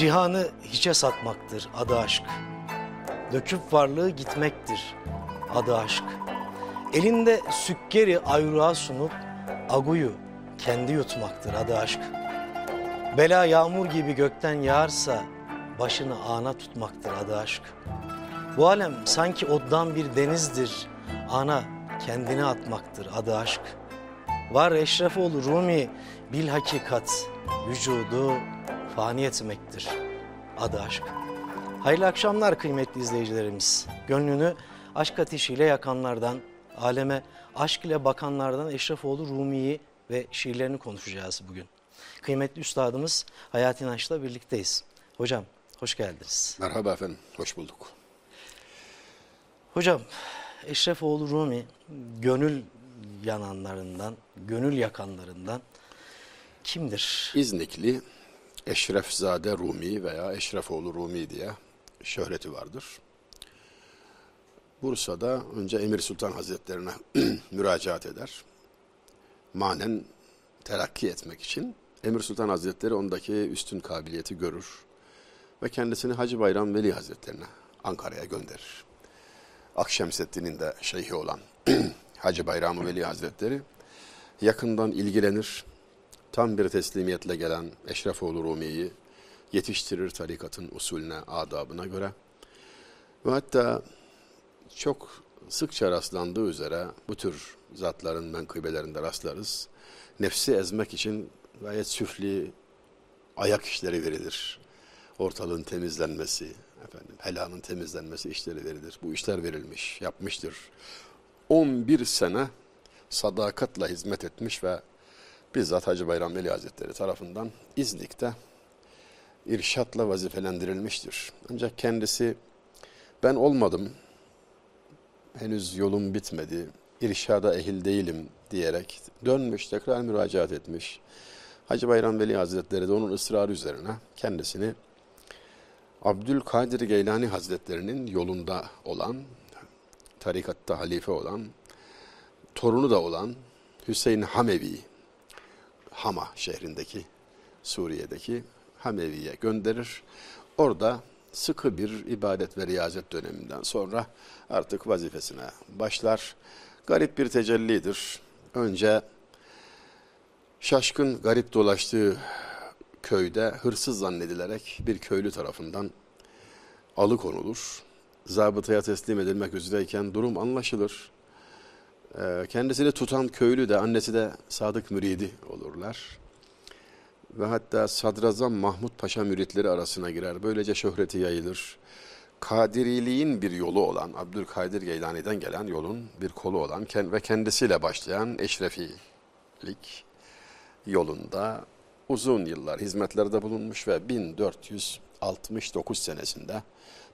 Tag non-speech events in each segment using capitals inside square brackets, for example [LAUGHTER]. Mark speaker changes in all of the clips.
Speaker 1: Cihanı hiçe satmaktır adı aşk. Döküp varlığı gitmektir adı aşk. Elinde sükkeri ayruğa sunup aguyu kendi yutmaktır adı aşk. Bela yağmur gibi gökten yağarsa başını ana tutmaktır adı aşk. Bu alem sanki oddan bir denizdir, ana kendini atmaktır adı aşk. Var Eşrefoğlu Rumi bil hakikat, vücudu fani etmektir adı aşk. Hayırlı akşamlar kıymetli izleyicilerimiz. Gönlünü aşk ateşiyle yakanlardan, aleme aşk ile bakanlardan Eşrefoğlu Rumi'yi ve şiirlerini konuşacağız bugün. Kıymetli üstadımız Hayat İnanç'la birlikteyiz. Hocam hoş geldiniz.
Speaker 2: Merhaba efendim, hoş bulduk.
Speaker 1: Hocam Eşrefoğlu Rumi gönül yananlarından, gönül yakanlarından kimdir?
Speaker 2: İznikli Eşrefzade Rumi veya Eşrefoğlu Rumi diye şöhreti vardır. Bursa'da önce Emir Sultan Hazretlerine [CLEARS THROAT] müracaat eder. Manen terakki etmek için Emir Sultan Hazretleri ondaki üstün kabiliyeti görür ve kendisini Hacı Bayram Veli Hazretlerine Ankara'ya gönderir. Akşemseddin'in de şeyhi olan [CLEARS THROAT] Hacı Bayram Veli Hazretleri yakından ilgilenir. Tam bir teslimiyetle gelen Eşrefoğlu Rumi'yi yetiştirir tarikatın usulüne, adabına göre. Ve hatta çok sıkça rastlandığı üzere bu tür zatların menkıbelerinde rastlarız. Nefsi ezmek için gayet süfli ayak işleri verilir. Ortalığın temizlenmesi, efendim helanın temizlenmesi işleri verilir. Bu işler verilmiş, yapmıştır. 11 sene sadakatla hizmet etmiş ve bizzat Hacı Bayram Veli Hazretleri tarafından İznik'te irşatla vazifelendirilmiştir. Ancak kendisi ben olmadım, henüz yolum bitmedi, irşada ehil değilim diyerek dönmüş, tekrar müracaat etmiş. Hacı Bayram Veli Hazretleri de onun ısrarı üzerine kendisini Abdülkadir Geylani Hazretlerinin yolunda olan, tarikatta halife olan, torunu da olan Hüseyin Hamevi, Hama şehrindeki, Suriye'deki Hamevi'ye gönderir. Orada sıkı bir ibadet ve riyazet döneminden sonra artık vazifesine başlar. Garip bir tecellidir. Önce şaşkın, garip dolaştığı köyde hırsız zannedilerek bir köylü tarafından alıkonulur. Zabıtaya teslim edilmek üzereyken durum anlaşılır. Kendisini tutan köylü de annesi de sadık müridi olurlar. Ve hatta Sadrazam Mahmut Paşa müritleri arasına girer. Böylece şöhreti yayılır. Kadiriliğin bir yolu olan, Abdülkadir Geylani'den gelen yolun bir kolu olan ve kendisiyle başlayan eşrefilik yolunda uzun yıllar hizmetlerde bulunmuş ve 1469 senesinde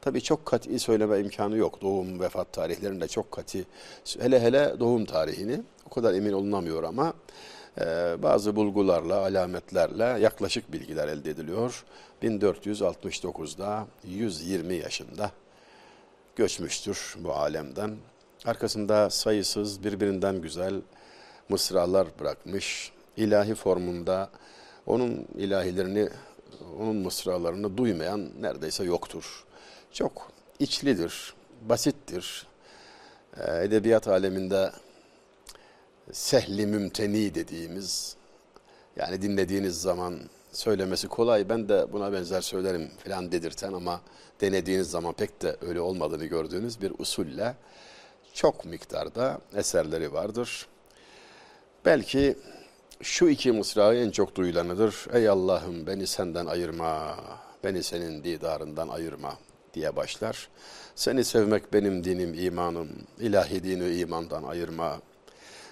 Speaker 2: tabii çok kat'i söyleme imkanı yok. Doğum vefat tarihlerinde çok kat'i hele hele doğum tarihini o kadar emin olunamıyor ama e, bazı bulgularla, alametlerle yaklaşık bilgiler elde ediliyor. 1469'da 120 yaşında göçmüştür bu alemden. Arkasında sayısız birbirinden güzel mısralar bırakmış. İlahi formunda onun ilahilerini, onun mısralarını duymayan neredeyse yoktur. Çok içlidir, basittir. Edebiyat aleminde sehli mümteni dediğimiz, yani dinlediğiniz zaman söylemesi kolay, ben de buna benzer söylerim falan dedirten ama denediğiniz zaman pek de öyle olmadığını gördüğünüz bir usulle çok miktarda eserleri vardır. Belki şu iki mısrağı en çok duyulanıdır. Ey Allah'ım beni senden ayırma, beni senin didarından ayırma diye başlar. Seni sevmek benim dinim, imanım, ilahi dini imandan ayırma.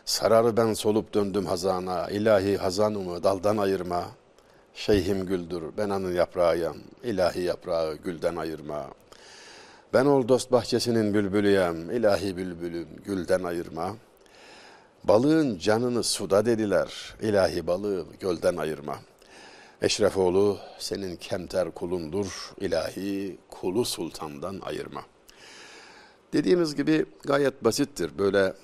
Speaker 2: Sararı ben solup döndüm hazana, ilahi hazanımı daldan ayırma. Şeyhim güldür, ben anın yaprağıyım, ilahi yaprağı gülden ayırma. Ben ol dost bahçesinin bülbülüyem, ilahi bülbülüm gülden ayırma.'' Balığın canını suda dediler, ilahi balığı gölden ayırma. Eşrefoğlu senin kemter kulundur, ilahi kulu sultandan ayırma. Dediğimiz gibi gayet basittir, böyle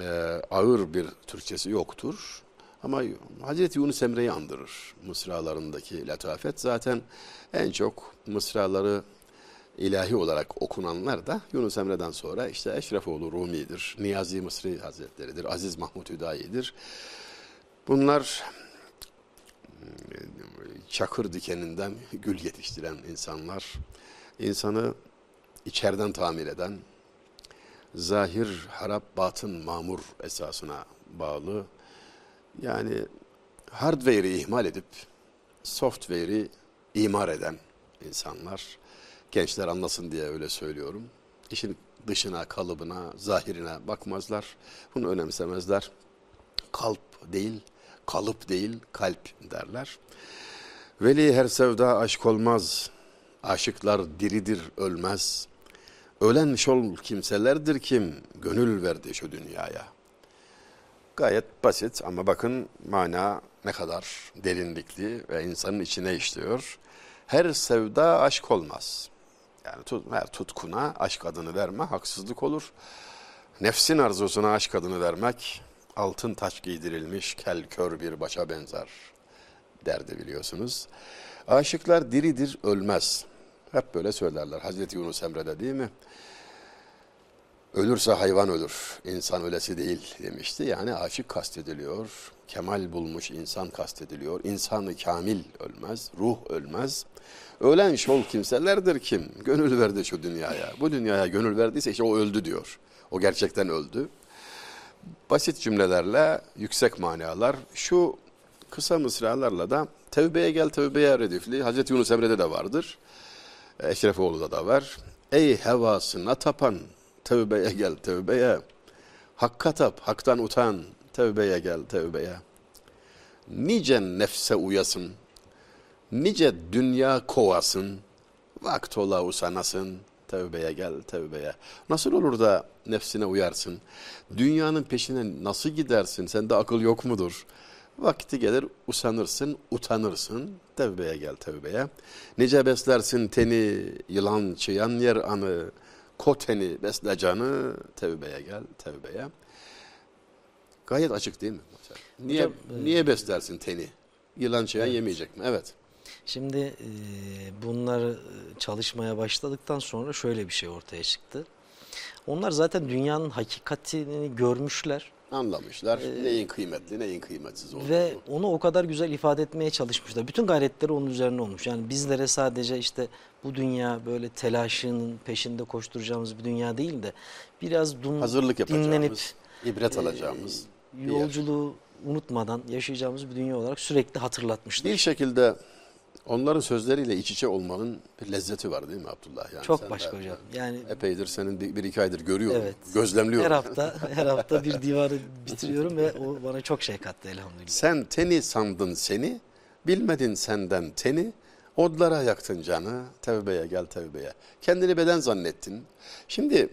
Speaker 2: e, ağır bir Türkçesi yoktur. Ama Hazreti Yunus Emre'yi andırır mısralarındaki letafet. Zaten en çok mısraları ilahi olarak okunanlar da Yunus Emre'den sonra işte Eşrefoğlu Rumi'dir, Niyazi Mısri Hazretleri'dir, Aziz Mahmut Hüdayi'dir. Bunlar çakır dikeninden gül yetiştiren insanlar, insanı içeriden tamir eden, zahir, harap, batın, mamur esasına bağlı. Yani hardware'i ihmal edip software'i imar eden insanlar. Gençler anlasın diye öyle söylüyorum. İşin dışına, kalıbına, zahirine bakmazlar. Bunu önemsemezler. Kalp değil, kalıp değil, kalp derler. Veli her sevda aşk olmaz. Aşıklar diridir, ölmez. Ölen şol kimselerdir kim gönül verdi şu dünyaya. Gayet basit ama bakın mana ne kadar derinlikli ve insanın içine işliyor. Her sevda aşk olmaz. Yani tut, her tutkuna aşk adını verme haksızlık olur. Nefsin arzusuna aşk adını vermek altın taç giydirilmiş kel kör bir başa benzer derdi biliyorsunuz. Aşıklar diridir ölmez. Hep böyle söylerler. Hazreti Yunus Emre'de değil mi? Ölürse hayvan ölür, insan ölesi değil demişti. Yani aşık kastediliyor, kemal bulmuş insan kastediliyor. İnsanı kamil ölmez, ruh ölmez. Ölen şol kimselerdir kim? Gönül verdi şu dünyaya. Bu dünyaya gönül verdiyse işte o öldü diyor. O gerçekten öldü. Basit cümlelerle yüksek manalar. Şu kısa mısralarla da tevbeye gel tevbeye redifli. Hazreti Yunus Emre'de de vardır. Eşrefoğlu'da da var. Ey hevasına tapan tevbeye gel tevbeye. Hakka tap, haktan utan, tevbeye gel tevbeye. Nice nefse uyasın, nice dünya kovasın, vakt ola usanasın, tevbeye gel tevbeye. Nasıl olur da nefsine uyarsın? Dünyanın peşine nasıl gidersin? Sende akıl yok mudur? Vakti gelir usanırsın, utanırsın. Tevbeye gel tevbeye. Nice beslersin teni, yılan çıyan yer anı. Koteni besle canı, tevbeye gel tevbeye. Gayet açık değil mi? Niye, Hocam, niye e, beslersin teni? Yılan çıyan evet. yemeyecek mi? Evet.
Speaker 1: Şimdi e, bunları çalışmaya başladıktan sonra şöyle bir şey ortaya çıktı. Onlar zaten dünyanın hakikatini görmüşler
Speaker 2: anlamışlar. Ee, neyin kıymetli, neyin kıymetsiz olduğunu.
Speaker 1: Ve onu o kadar güzel ifade etmeye çalışmışlar. Bütün gayretleri onun üzerine olmuş. Yani bizlere sadece işte bu dünya böyle telaşının peşinde koşturacağımız bir dünya değil de biraz dun,
Speaker 2: hazırlık dinlenip ibret alacağımız
Speaker 1: e, yolculuğu unutmadan yaşayacağımız bir dünya olarak sürekli hatırlatmışlar.
Speaker 2: Bir şekilde Onların sözleriyle iç içe olmanın bir lezzeti var değil mi Abdullah?
Speaker 1: Yani Çok başka hocam. Yani
Speaker 2: epeydir senin bir, bir iki aydır görüyorum, evet. gözlemliyorum.
Speaker 1: Her hafta [LAUGHS] her hafta bir divarı bitiriyorum ve o bana çok şey kattı elhamdülillah.
Speaker 2: Sen teni sandın seni, bilmedin senden teni, odlara yaktın canı, tevbeye gel tevbeye. Kendini beden zannettin. Şimdi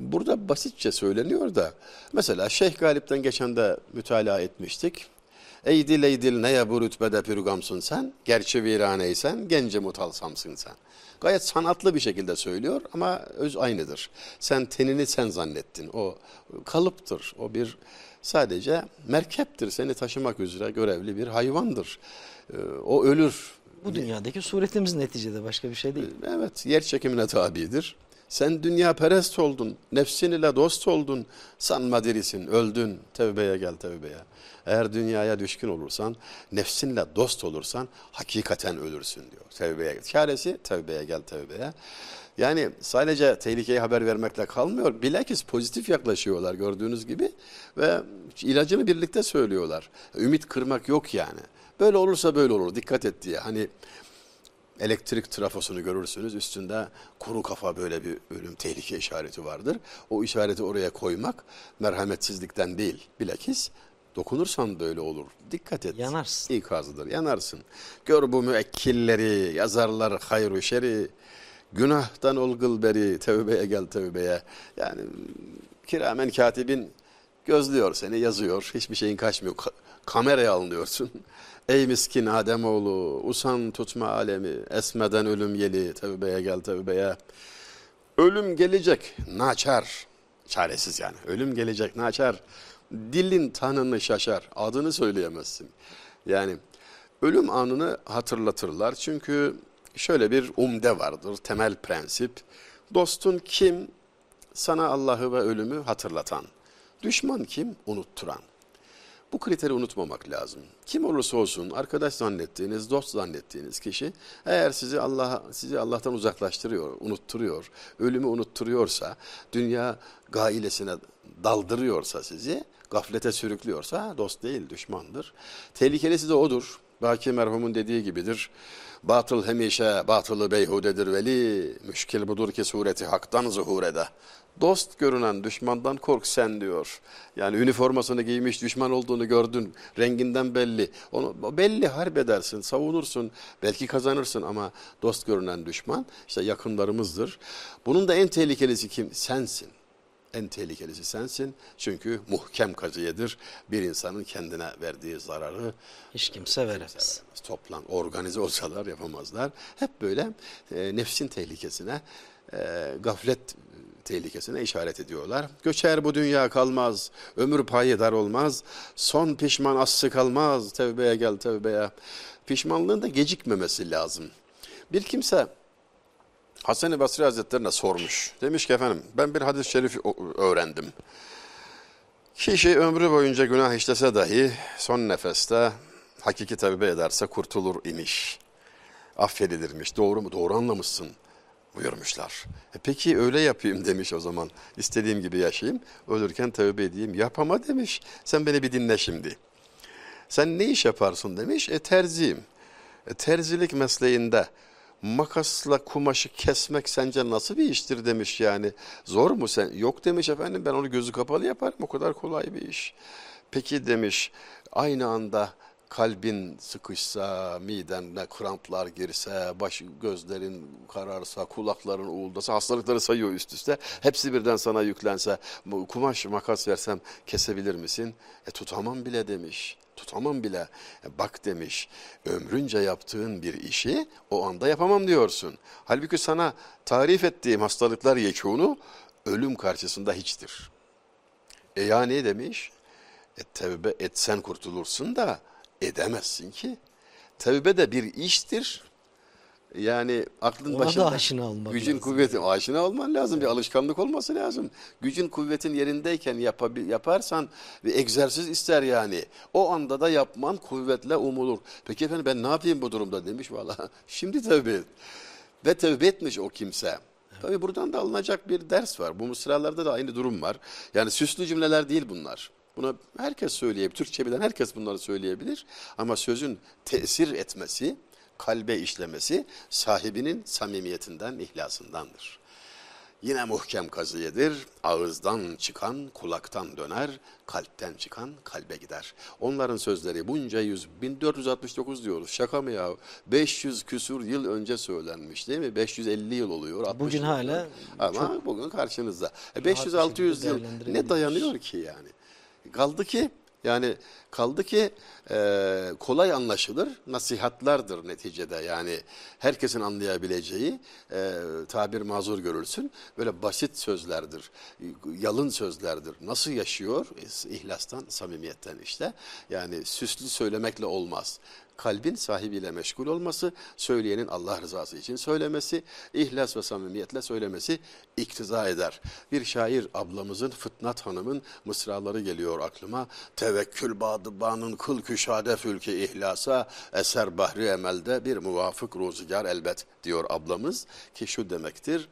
Speaker 2: burada basitçe söyleniyor da mesela Şeyh Galip'ten geçen de mütalaa etmiştik. Eydil eydil neye bu rütbede pürgamsın sen? Gerçi viraneysen gence mutalsamsın sen. Gayet sanatlı bir şekilde söylüyor ama öz aynıdır. Sen tenini sen zannettin. O kalıptır. O bir sadece merkeptir. Seni taşımak üzere görevli bir hayvandır. Ee, o ölür.
Speaker 1: Bu dünyadaki suretimiz neticede başka bir şey değil.
Speaker 2: Evet, yer çekimine tabidir. Sen dünya perest oldun, nefsin ile dost oldun, sanma dirisin, öldün, tevbeye gel tevbeye. Eğer dünyaya düşkün olursan, nefsinle dost olursan hakikaten ölürsün diyor. Tevbeye gel. Çaresi tevbeye gel tevbeye. Yani sadece tehlikeyi haber vermekle kalmıyor. Bilakis pozitif yaklaşıyorlar gördüğünüz gibi ve ilacını birlikte söylüyorlar. Ümit kırmak yok yani. Böyle olursa böyle olur. Dikkat et diye. Hani elektrik trafosunu görürsünüz. Üstünde kuru kafa böyle bir ölüm tehlike işareti vardır. O işareti oraya koymak merhametsizlikten değil. Bilakis dokunursan böyle olur. Dikkat et.
Speaker 1: Yanarsın.
Speaker 2: İkazıdır. Yanarsın. Gör bu müekkilleri, yazarlar hayru şeri. Günahtan ol gılberi, tevbeye gel tevbeye. Yani kiramen katibin gözlüyor seni, yazıyor. Hiçbir şeyin kaçmıyor. Ka kameraya alınıyorsun. Ey miskin Ademoğlu, usan tutma alemi, esmeden ölüm yeli, tevbeye gel tevbeye. Ölüm gelecek, naçar, çaresiz yani. Ölüm gelecek, naçar. Dilin tanını şaşar. Adını söyleyemezsin. Yani ölüm anını hatırlatırlar. Çünkü şöyle bir umde vardır, temel prensip. Dostun kim? Sana Allah'ı ve ölümü hatırlatan. Düşman kim? Unutturan. Bu kriteri unutmamak lazım. Kim olursa olsun arkadaş zannettiğiniz, dost zannettiğiniz kişi eğer sizi Allah sizi Allah'tan uzaklaştırıyor, unutturuyor, ölümü unutturuyorsa, dünya gailesine daldırıyorsa sizi, gaflete sürüklüyorsa dost değil, düşmandır. Tehlikelisi de odur. Baki merhumun dediği gibidir. Batıl hemişe batılı beyhudedir veli. Müşkil budur ki sureti haktan zuhur ede. Dost görünen düşmandan kork sen diyor. Yani üniformasını giymiş düşman olduğunu gördün. Renginden belli. Onu belli harp edersin, savunursun. Belki kazanırsın ama dost görünen düşman işte yakınlarımızdır. Bunun da en tehlikelisi kim? Sensin. En tehlikelisi sensin. Çünkü muhkem kazıyedir. Bir insanın kendine verdiği zararı
Speaker 1: hiç kimse veremez.
Speaker 2: Toplan, organize olsalar yapamazlar. Hep böyle e, nefsin tehlikesine, e, gaflet tehlikesine işaret ediyorlar. Göçer bu dünya kalmaz, ömür payı dar olmaz, son pişman assı kalmaz, tevbeye gel tevbeye. Pişmanlığın da gecikmemesi lazım. Bir kimse Hasan-ı Basri Hazretlerine sormuş. Demiş ki efendim ben bir hadis-i şerif öğrendim. Kişi ömrü boyunca günah işlese dahi son nefeste hakiki tevbe ederse kurtulur imiş. Affedilirmiş. Doğru mu? Doğru anlamışsın buyurmuşlar. E peki öyle yapayım demiş o zaman. İstediğim gibi yaşayayım. Ölürken tövbe edeyim. Yapama demiş. Sen beni bir dinle şimdi. Sen ne iş yaparsın demiş. E terziyim. E, terzilik mesleğinde makasla kumaşı kesmek sence nasıl bir iştir demiş yani. Zor mu sen? Yok demiş efendim ben onu gözü kapalı yaparım. O kadar kolay bir iş. Peki demiş aynı anda kalbin sıkışsa, midende kramplar girse, baş gözlerin kararsa, kulakların uğuldasa, hastalıkları sayıyor üst üste. Hepsi birden sana yüklense, kumaş makas versem kesebilir misin? E tutamam bile demiş. Tutamam bile. E, bak demiş, ömrünce yaptığın bir işi o anda yapamam diyorsun. Halbuki sana tarif ettiğim hastalıklar yekûnu ölüm karşısında hiçtir. E ya ne demiş? E tevbe etsen kurtulursun da edemezsin ki. Tevbe de bir iştir. Yani aklın
Speaker 1: Ona
Speaker 2: başında
Speaker 1: da aşina olmak
Speaker 2: gücün
Speaker 1: lazım.
Speaker 2: kuvvetin aşina olman lazım. Bir alışkanlık olması lazım. Gücün kuvvetin yerindeyken yapabil, yaparsan bir egzersiz ister yani. O anda da yapman kuvvetle umulur. Peki efendim ben ne yapayım bu durumda demiş valla. [LAUGHS] Şimdi tevbe et. Ve tevbe etmiş o kimse. Tabii buradan da alınacak bir ders var. Bu mısralarda da aynı durum var. Yani süslü cümleler değil bunlar. Bunu herkes söyleyebilir. Türkçe bilen herkes bunları söyleyebilir. Ama sözün tesir etmesi, kalbe işlemesi sahibinin samimiyetinden, ihlasındandır. Yine muhkem kazıyedir. Ağızdan çıkan kulaktan döner, kalpten çıkan kalbe gider. Onların sözleri bunca yüz, 1469 diyoruz. Şaka mı ya? 500 küsur yıl önce söylenmiş değil mi? 550 yıl oluyor. 60
Speaker 1: Bugün hala.
Speaker 2: Ama
Speaker 1: çok
Speaker 2: bugün karşınızda. E
Speaker 1: rahat bir
Speaker 2: 500-600
Speaker 1: şekilde
Speaker 2: yıl ne dayanıyor ki yani? Kaldı ki yani kaldı ki e, kolay anlaşılır nasihatlardır neticede. Yani herkesin anlayabileceği e, tabir mazur görülsün böyle basit sözlerdir yalın sözlerdir. Nasıl yaşıyor? İhlastan samimiyetten işte. Yani süslü söylemekle olmaz. Kalbin sahibiyle meşgul olması, söyleyenin Allah rızası için söylemesi, ihlas ve samimiyetle söylemesi iktiza eder. Bir şair ablamızın Fıtnat Hanım'ın mısraları geliyor aklıma. Tevekkül badıbanın kıl küşade fülki ihlasa, eser bahri emelde bir muvafık ruzigar elbet diyor ablamız ki şu demektir.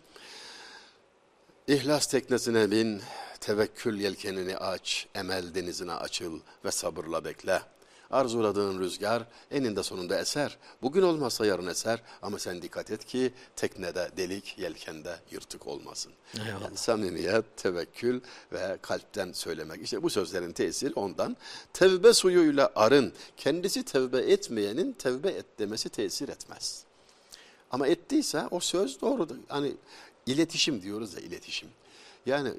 Speaker 2: İhlas teknesine bin, tevekkül yelkenini aç, emel denizine açıl ve sabırla bekle. Arzuladığın rüzgar eninde sonunda eser. Bugün olmazsa yarın eser ama sen dikkat et ki teknede delik, yelkende yırtık olmasın.
Speaker 1: Eyvallah.
Speaker 2: Yani samimiyet, tevekkül ve kalpten söylemek. İşte bu sözlerin tesiri ondan. Tevbe suyuyla arın. Kendisi tevbe etmeyenin tevbe et demesi tesir etmez. Ama ettiyse o söz doğrudur. Hani iletişim diyoruz ya iletişim. Yani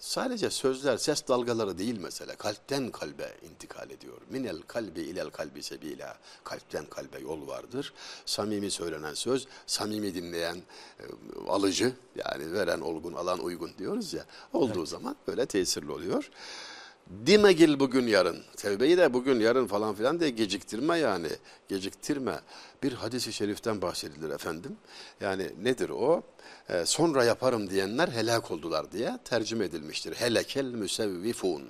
Speaker 2: sadece sözler, ses dalgaları değil mesela. Kalpten kalbe intikal ediyor. Minel kalbi ilel kalbi sebila. Kalpten kalbe yol vardır. Samimi söylenen söz, samimi dinleyen e, alıcı yani veren olgun, alan uygun diyoruz ya. Olduğu zaman böyle tesirli oluyor. Dimegil bugün yarın. Tevbeyi de bugün yarın falan filan diye geciktirme yani. Geciktirme. Bir hadisi şeriften bahsedilir efendim. Yani nedir o? Ee, sonra yaparım diyenler helak oldular diye tercüme edilmiştir. Helekel müsevvifun.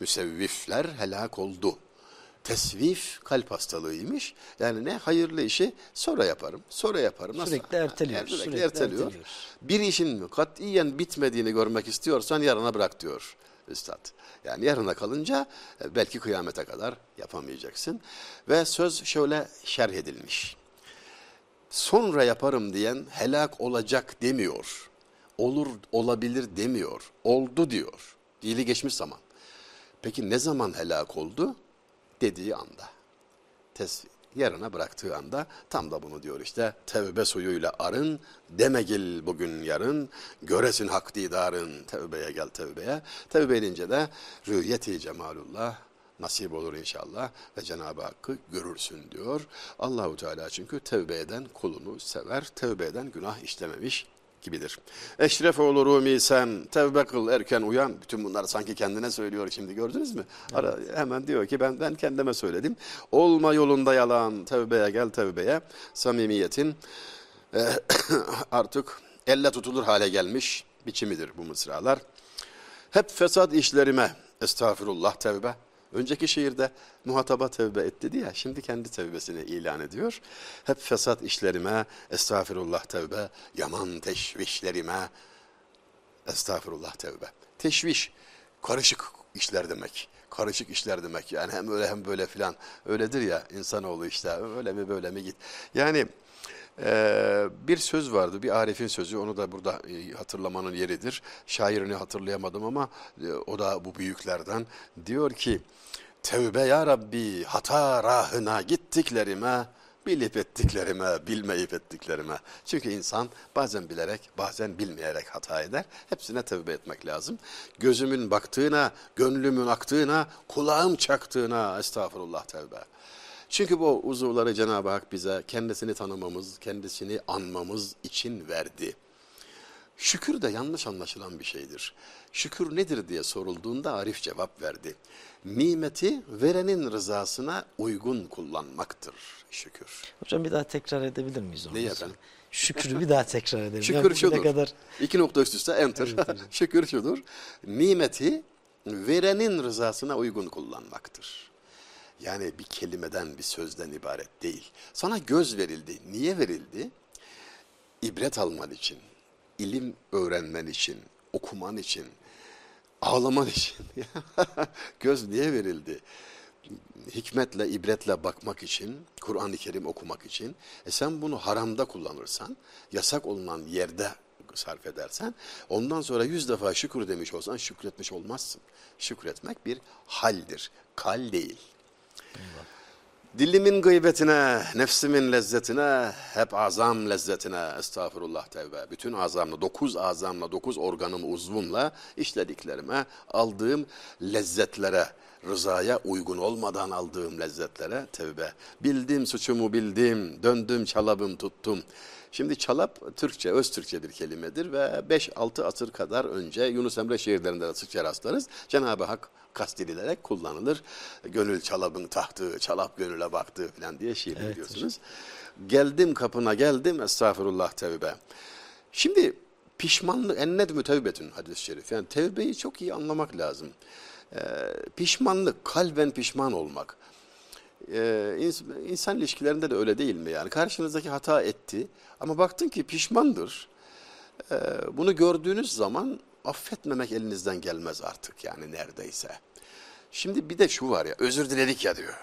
Speaker 2: Müsevvifler helak oldu. Tesvif kalp hastalığıymış. Yani ne hayırlı işi sonra yaparım, sonra yaparım. Nasıl?
Speaker 1: Sürekli erteliyor,
Speaker 2: Yani sürekli,
Speaker 1: sürekli
Speaker 2: erteliyor.
Speaker 1: erteliyoruz.
Speaker 2: Bir işin katiyen bitmediğini görmek istiyorsan yarına bırak diyor üstad. Yani yarına kalınca e, belki kıyamete kadar yapamayacaksın. Ve söz şöyle şerh edilmiş. Sonra yaparım diyen helak olacak demiyor. Olur, olabilir demiyor. Oldu diyor. Dili geçmiş zaman. Peki ne zaman helak oldu? Dediği anda. Tes yarına bıraktığı anda tam da bunu diyor işte. Tevbe suyuyla arın, demegil bugün yarın, göresin hak didarın, tevbeye gel tevbeye. Tevbe edince de rüyeti cemalullah nasip olur inşallah ve Cenab-ı Hakk'ı görürsün diyor. Allahu Teala çünkü tevbe eden kulunu sever, tevbe eden günah işlememiş gibidir. Eşref olur Rumi sen tevbe kıl erken uyan. Bütün bunlar sanki kendine söylüyor şimdi gördünüz mü? Ara, hemen diyor ki ben ben kendime söyledim. Olma yolunda yalan tevbeye gel tevbeye. Samimiyetin e, [CLEARS THROAT] artık elle tutulur hale gelmiş biçimidir bu mısralar. Hep fesat işlerime estağfirullah tevbe. Önceki şiirde muhataba tevbe et dedi ya, şimdi kendi tevbesini ilan ediyor. Hep fesat işlerime, estağfirullah tevbe, yaman teşvişlerime, estağfirullah tevbe. Teşviş, karışık işler demek. Karışık işler demek yani hem öyle hem böyle filan. Öyledir ya insanoğlu işte öyle mi böyle mi git. Yani ee, bir söz vardı, bir Arif'in sözü, onu da burada e, hatırlamanın yeridir. Şairini hatırlayamadım ama e, o da bu büyüklerden. Diyor ki, Tevbe ya Rabbi hata rahına gittiklerime, bilip ettiklerime, bilmeyip ettiklerime. Çünkü insan bazen bilerek, bazen bilmeyerek hata eder. Hepsine tevbe etmek lazım. Gözümün baktığına, gönlümün aktığına, kulağım çaktığına estağfurullah tevbe. Çünkü bu uzuvları Cenab-ı Hak bize kendisini tanımamız, kendisini anmamız için verdi. Şükür de yanlış anlaşılan bir şeydir. Şükür nedir diye sorulduğunda Arif cevap verdi. Nimeti verenin rızasına uygun kullanmaktır şükür.
Speaker 1: Hocam bir daha tekrar edebilir miyiz onu?
Speaker 2: Neyi efendim?
Speaker 1: Şükrü bir daha tekrar edelim.
Speaker 2: Şükür
Speaker 1: Yani
Speaker 2: şudur.
Speaker 1: Kadar
Speaker 2: İki nokta üst üste enter.
Speaker 1: Evet. [LAUGHS]
Speaker 2: Şükür şudur. Nimeti verenin rızasına uygun kullanmaktır. Yani bir kelimeden, bir sözden ibaret değil. Sana göz verildi. Niye verildi? İbret alman için, ilim öğrenmen için, okuman için, ağlaman için. [LAUGHS] göz niye verildi? hikmetle, ibretle bakmak için, Kur'an-ı Kerim okumak için. E sen bunu haramda kullanırsan, yasak olunan yerde sarf edersen, ondan sonra yüz defa şükür demiş olsan şükretmiş olmazsın. Şükretmek bir haldir, kal değil. Dilimin gıybetine, nefsimin lezzetine, hep azam lezzetine, estağfurullah tevbe. Bütün azamla, dokuz azamla, dokuz organım, uzvumla işlediklerime, aldığım lezzetlere, rızaya uygun olmadan aldığım lezzetlere tevbe. Bildim suçumu bildim, döndüm çalabım tuttum. Şimdi çalap Türkçe, öz Türkçe bir kelimedir ve 5-6 asır kadar önce Yunus Emre şiirlerinde de sıkça rastlarız. Cenab-ı Hak kastedilerek kullanılır. Gönül çalabın tahtı, çalap gönüle baktı falan diye şiir
Speaker 1: Evet,
Speaker 2: biliyorsunuz. Geldim kapına geldim estağfurullah tevbe. Şimdi pişmanlık ennedmü tevbetün hadis-i şerif. Yani tevbeyi çok iyi anlamak lazım. Ee, pişmanlık, kalben pişman olmak. Ee, ins- insan ilişkilerinde de öyle değil mi? Yani karşınızdaki hata etti ama baktın ki pişmandır. Ee, bunu gördüğünüz zaman affetmemek elinizden gelmez artık yani neredeyse. Şimdi bir de şu var ya özür diledik ya diyor.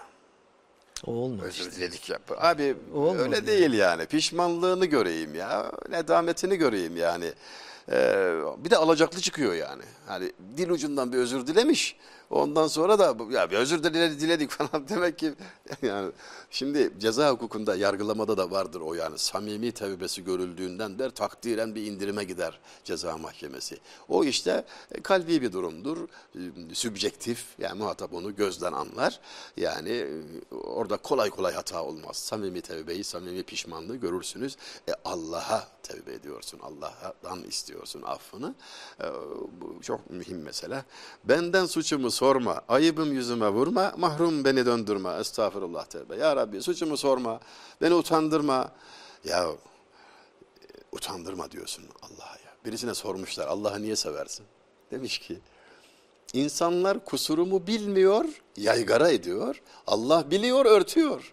Speaker 1: o olmuyor
Speaker 2: Özür
Speaker 1: işte.
Speaker 2: diledik ya. Abi
Speaker 1: Olmadı
Speaker 2: öyle
Speaker 1: yani.
Speaker 2: değil yani. Pişmanlığını göreyim ya. Nedametini göreyim yani. Ee, bir de alacaklı çıkıyor yani. Hani dil ucundan bir özür dilemiş. Ondan sonra da ya bir özür diledik, diledik [LAUGHS] falan demek ki yani şimdi ceza hukukunda yargılamada da vardır o yani samimi tevbesi görüldüğünden der takdiren bir indirime gider ceza mahkemesi. O işte e, kalbi bir durumdur. e, Sübjektif yani muhatap onu gözden anlar. Yani e, orada kolay kolay hata olmaz. Samimi tevbeyi, samimi pişmanlığı görürsünüz. E Allah'a tevbe ediyorsun. Allah'tan istiyorsun affını. E, çok mühim mesele. Benden suçumu sorma, ayıbım yüzüme vurma, mahrum beni döndürme. Estağfurullah tevbe. Ya Rabbi suçumu sorma, beni utandırma. Ya utandırma diyorsun Allah'a ya. Birisine sormuşlar Allah'ı niye seversin? Demiş ki insanlar kusurumu bilmiyor, yaygara ediyor. Allah biliyor, örtüyor.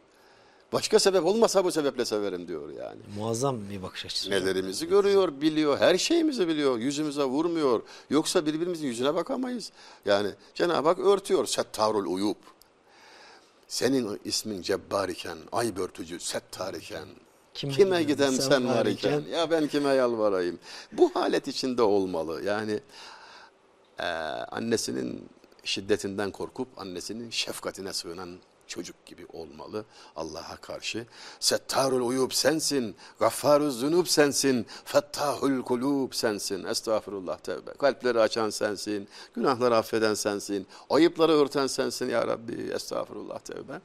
Speaker 2: Başka sebep olmasa bu sebeple severim diyor yani.
Speaker 1: Muazzam bir bakış açısı.
Speaker 2: Nelerimizi görüyor, biliyor, her şeyimizi biliyor. Yüzümüze vurmuyor. Yoksa birbirimizin yüzüne bakamayız. Yani Cenab-ı Hak örtüyor. Settarul uyub. Senin ismin cebbar iken, ay börtücü, settar iken,
Speaker 1: Kime
Speaker 2: kime,
Speaker 1: giden sen
Speaker 2: sen
Speaker 1: var
Speaker 2: var
Speaker 1: iken?
Speaker 2: iken, ya ben kime yalvarayım. Bu halet içinde olmalı. Yani e, annesinin şiddetinden korkup annesinin şefkatine sığınan çocuk gibi olmalı Allah'a karşı. Settarul uyub sensin, gaffaruz zunub sensin, fettahul kulub sensin. Estağfurullah tevbe. Kalpleri açan sensin, günahları affeden sensin, ayıpları örten sensin ya Rabbi. Estağfurullah tevbe.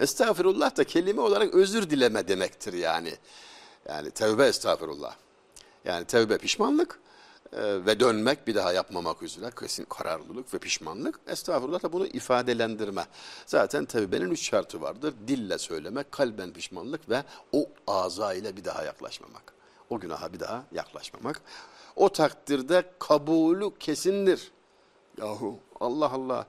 Speaker 2: Estağfurullah da kelime olarak özür dileme demektir yani. Yani tevbe estağfurullah. Yani tevbe pişmanlık ve dönmek bir daha yapmamak üzere kesin kararlılık ve pişmanlık. Estağfurullah da bunu ifadelendirme. Zaten tevbenin üç şartı vardır. Dille söylemek, kalben pişmanlık ve o ağza ile bir daha yaklaşmamak. O günaha bir daha yaklaşmamak. O takdirde kabulü kesindir. Yahu Allah Allah.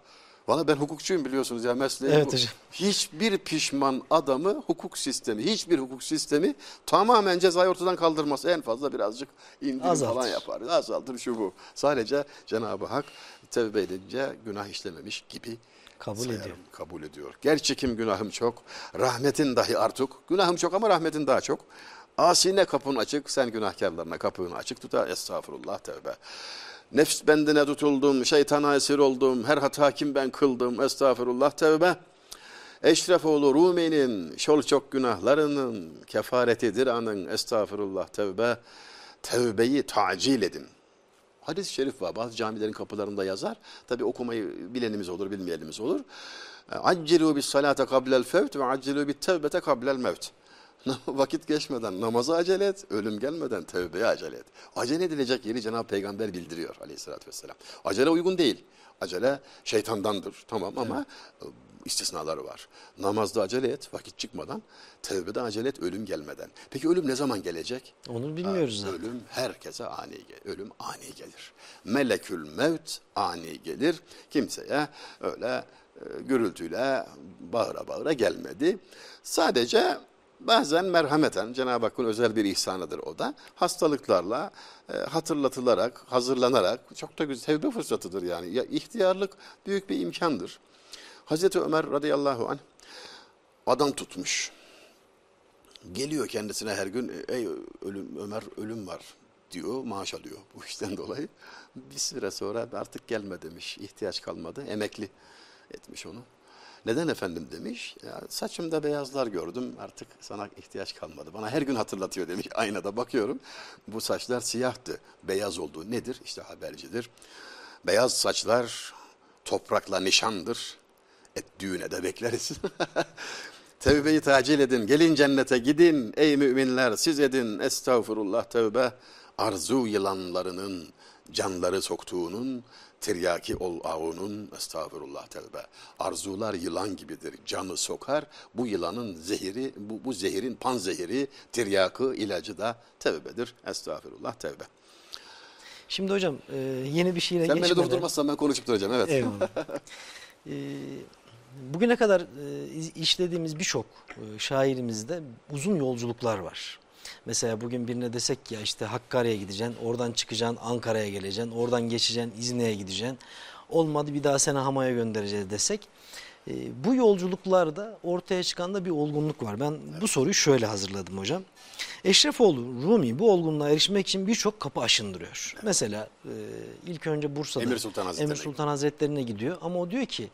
Speaker 2: Valla ben hukukçuyum biliyorsunuz ya mesleğim
Speaker 1: Evet
Speaker 2: bu.
Speaker 1: hocam.
Speaker 2: Hiçbir pişman adamı hukuk sistemi, hiçbir hukuk sistemi tamamen cezayı ortadan kaldırmaz. En fazla birazcık indirim
Speaker 1: Azaltır.
Speaker 2: falan yapar. Azaltır şu bu. Sadece Cenab-ı Hak tevbe edince günah işlememiş gibi
Speaker 1: Kabul
Speaker 2: sayarım,
Speaker 1: ediyor.
Speaker 2: Kabul ediyor. Gerçi kim günahım çok, rahmetin dahi artık. Günahım çok ama rahmetin daha çok. Asine kapın açık, sen günahkarlarına kapını açık tutar. Estağfurullah tevbe. Nefs bendine tutuldum, şeytana esir oldum, her hata kim ben kıldım, estağfurullah tevbe. Eşrefoğlu Rumi'nin şol çok günahlarının kefaretidir anın, estağfurullah tevbe. Tevbeyi tacil edin. Hadis-i şerif var. Bazı camilerin kapılarında yazar. Tabi okumayı bilenimiz olur, bilmeyenimiz olur. Accilu bis salate kablel fevt ve accilu bit tevbete kablel mevt. [LAUGHS] Vakit geçmeden namaza acele et, ölüm gelmeden tevbeye acele et. Acele edilecek yeri Cenab-ı Peygamber bildiriyor aleyhissalatü vesselam. Acele uygun değil. Acele şeytandandır tamam ama e, istisnaları var. Namazda acele et vakit çıkmadan, tevbede acele et ölüm gelmeden. Peki ölüm ne zaman gelecek?
Speaker 1: Onu bilmiyoruz
Speaker 2: Ha,
Speaker 1: zaten.
Speaker 2: Ölüm herkese ani gelir. Ölüm ani gelir. Melekül mevt ani gelir. Kimseye öyle e, gürültüyle bağıra bağıra gelmedi. Sadece bazen merhameten Cenab-ı Hakk'ın özel bir ihsanıdır o da. Hastalıklarla e, hatırlatılarak, hazırlanarak çok da güzel tevbe fırsatıdır yani. Ya, ihtiyarlık büyük bir imkandır. Hazreti Ömer radıyallahu anh adam tutmuş. Geliyor kendisine her gün ey ölüm Ömer ölüm var diyor maaş alıyor bu işten dolayı. Bir süre sonra artık gelme demiş ihtiyaç kalmadı emekli etmiş onu. Neden efendim demiş. Ya, saçımda beyazlar gördüm artık sana ihtiyaç kalmadı. Bana her gün hatırlatıyor demiş. [LAUGHS] Aynada bakıyorum. Bu saçlar siyahtı. Beyaz olduğu nedir? İşte habercidir. Beyaz saçlar toprakla nişandır. Et düğüne de bekleriz. [LAUGHS] Tevbeyi tacil edin. Gelin cennete gidin. Ey müminler siz edin. Estağfurullah tevbe. Arzu yılanlarının canları soktuğunun tiryaki ol avunun estağfurullah tevbe. Arzular yılan gibidir. Canı sokar. Bu yılanın zehiri, bu, bu zehirin pan zehiri, tiryakı, ilacı da tevbedir. Estağfurullah tevbe.
Speaker 1: Şimdi hocam e, yeni bir şeyle
Speaker 2: Sen beni
Speaker 1: geçmeden...
Speaker 2: durdurmazsan ben konuşup duracağım. Evet.
Speaker 1: Eyvallah. Ee, [LAUGHS] bugüne kadar e, iz- işlediğimiz birçok e, şairimizde uzun yolculuklar var. Mesela bugün birine desek ki ya işte Hakkari'ye gideceksin, oradan çıkacaksın, Ankara'ya geleceksin, oradan geçeceksin, İzni'ye gideceksin. Olmadı bir daha seni Hama'ya göndereceğiz desek. e, bu yolculuklarda ortaya çıkan da bir olgunluk var. Ben bu soruyu şöyle hazırladım hocam. Eşrefoğlu Rumi bu olgunluğa erişmek için birçok kapı aşındırıyor. Mesela e, ilk önce Bursa'da
Speaker 2: Emir Sultan Hazretleri'ne
Speaker 1: Emir Sultan Hazretlerine gidiyor ama o diyor ki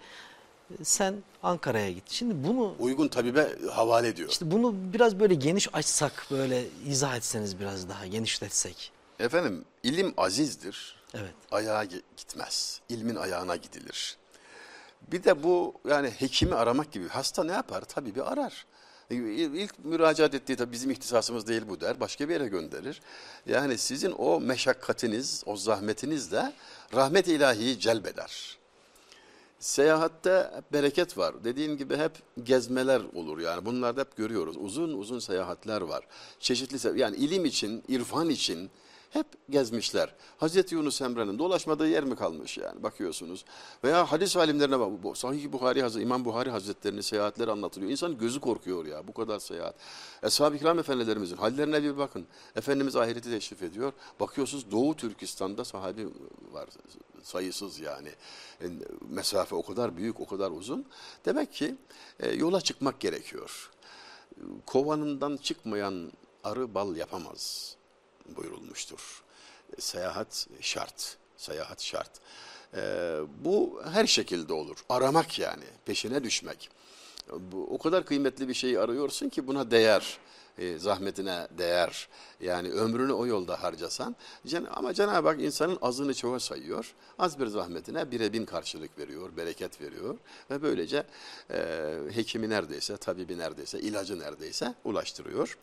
Speaker 1: sen Ankara'ya git. Şimdi bunu
Speaker 2: Uygun tabibe havale ediyor.
Speaker 1: işte bunu biraz böyle geniş açsak böyle izah etseniz biraz daha genişletsek.
Speaker 2: Efendim ilim azizdir.
Speaker 1: Evet.
Speaker 2: Ayağa gi- gitmez. İlmin ayağına gidilir. Bir de bu yani hekimi aramak gibi. Hasta ne yapar? Tabii bir arar. E, İl- İlk müracaat ettiği tabii bizim ihtisasımız değil bu der. Başka bir yere gönderir. Yani sizin o meşakkatiniz, o zahmetiniz de rahmet ilahiyi celbeder. Seyahatte bereket var. Dediğin gibi hep gezmeler olur yani. Bunlarda hep görüyoruz. Uzun uzun seyahatler var. Çeşitli yani ilim için, irfan için hep gezmişler. Hazreti Yunus Emre'nin dolaşmadığı yer mi kalmış yani bakıyorsunuz. Veya hadis alimlerine bak. Bu, Sahih Buhari, İmam Buhari Hazretleri'nin seyahatleri anlatılıyor. İnsan gözü korkuyor ya bu kadar seyahat. Eshab-ı Kiram Efendilerimizin hallerine bir bakın. Efendimiz ahireti teşrif ediyor. Bakıyorsunuz Doğu Türkistan'da sahabi var sayısız yani. E, Mesafe o kadar büyük, o kadar uzun. Demek ki e, yola çıkmak gerekiyor. Kovanından çıkmayan arı bal yapamaz buyurulmuştur. Seyahat şart, seyahat şart. E, bu her şekilde olur. Aramak yani, peşine düşmek. Bu, o kadar kıymetli bir şeyi arıyorsun ki buna değer, e, zahmetine değer. Yani ömrünü o yolda harcasan. Ama Cenab-ı Hak insanın azını çoğa sayıyor. Az bir zahmetine bire bin karşılık veriyor, bereket veriyor. Ve böylece e, hekimi neredeyse, tabibi neredeyse, ilacı neredeyse ulaştırıyor.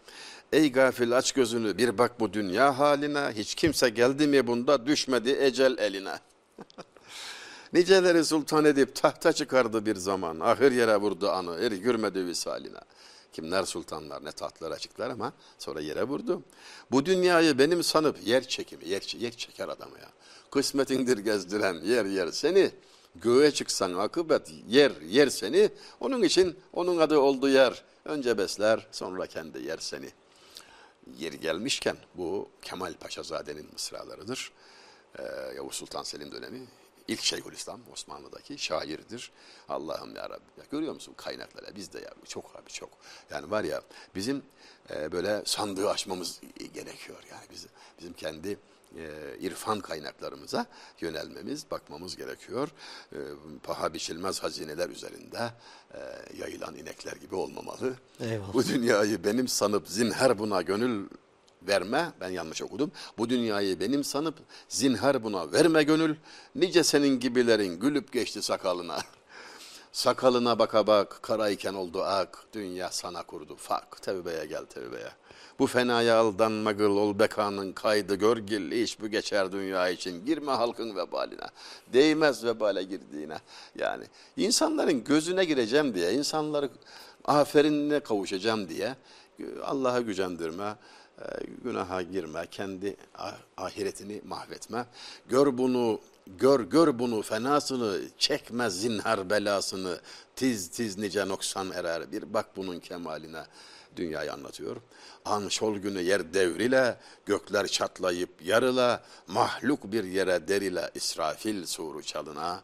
Speaker 2: Ey gafil aç gözünü bir bak bu dünya haline. Hiç kimse geldi mi bunda düşmedi ecel eline. [LAUGHS] Niceleri sultan edip tahta çıkardı bir zaman. Ahir yere vurdu anı, er gürmedi visaline. Kimler sultanlar ne tahtlara çıktılar ama sonra yere vurdu. Bu dünyayı benim sanıp yer çekimi, yer, yer çeker adamı ya. Kısmetindir gezdiren yer yer seni. Göğe çıksan akıbet yer yer seni. Onun için onun adı oldu yer. Önce besler sonra kendi yer seni. Yeri gelmişken bu Kemal Paşazade'nin mısralarıdır. Ee, Yavuz Sultan Selim dönemi ilk Şeyhülislam Osmanlı'daki şairdir. Allah'ım ya Rabbi. Ya görüyor musun kaynaklara bizde ya çok abi çok. Yani var ya bizim e, böyle sandığı açmamız gerekiyor. Yani biz, bizim kendi e, irfan kaynaklarımıza yönelmemiz, bakmamız gerekiyor. E, paha biçilmez hazineler üzerinde e, yayılan inekler gibi olmamalı.
Speaker 1: Eyvallah.
Speaker 2: Bu dünyayı benim sanıp zinhar buna gönül verme, ben yanlış okudum. Bu dünyayı benim sanıp zinhar buna verme gönül. Nice senin gibilerin gülüp geçti sakalına. [LAUGHS] Sakalına baka bak, karayken oldu ak, dünya sana kurdu fak. Tevbeye gel tevbeye. Bu fenaya aldanma gıl ol bekanın kaydı gör gil iş bu geçer dünya için girme halkın vebaline. Değmez vebale girdiğine. Yani insanların gözüne gireceğim diye, insanları aferinle kavuşacağım diye Allah'a gücendirme, e, günaha girme, kendi ah- ahiretini mahvetme. Gör bunu, gör gör bunu fenasını, çekme zinhar belasını, tiz tiz nice noksan erer. Bir bak bunun kemaline dünyayı anlatıyor. An şol günü yer devrile, gökler çatlayıp yarıla, mahluk bir yere derile, İsrafil suru çalına.